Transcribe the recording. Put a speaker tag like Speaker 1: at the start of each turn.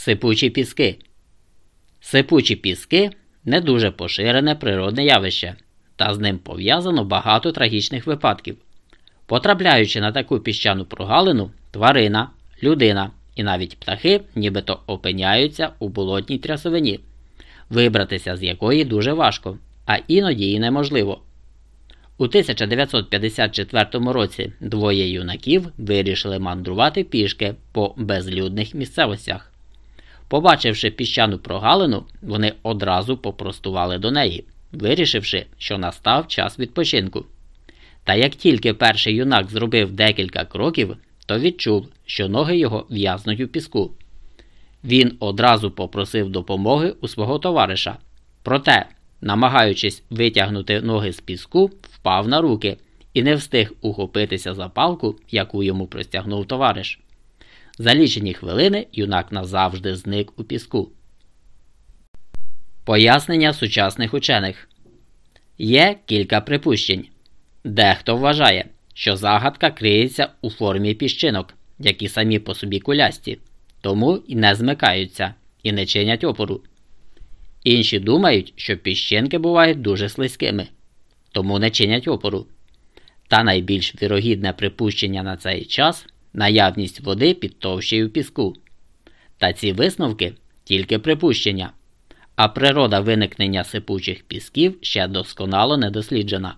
Speaker 1: Сипучі піски. Сипучі піски не дуже поширене природне явище, та з ним пов'язано багато трагічних випадків. Потрапляючи на таку піщану прогалину, тварина, людина і навіть птахи нібито опиняються у болотній трясовині, вибратися з якої дуже важко, а іноді і неможливо. У 1954 році двоє юнаків вирішили мандрувати пішки по безлюдних місцевостях. Побачивши піщану прогалину, вони одразу попростували до неї, вирішивши, що настав час відпочинку. Та як тільки перший юнак зробив декілька кроків, то відчув, що ноги його в'язнуть у піску. Він одразу попросив допомоги у свого товариша. Проте, намагаючись витягнути ноги з піску, впав на руки і не встиг ухопитися за палку, яку йому простягнув товариш. За лічені хвилини юнак назавжди зник у піску. Пояснення сучасних учених є кілька припущень. Дехто вважає, що загадка криється у формі піщинок, які самі по собі кулясті, тому і не змикаються і не чинять опору. Інші думають, що піщинки бувають дуже слизькими, тому не чинять опору. Та найбільш вірогідне припущення на цей час наявність води під товщею піску. Та ці висновки тільки припущення, а природа виникнення сипучих пісків ще досконало не досліджена.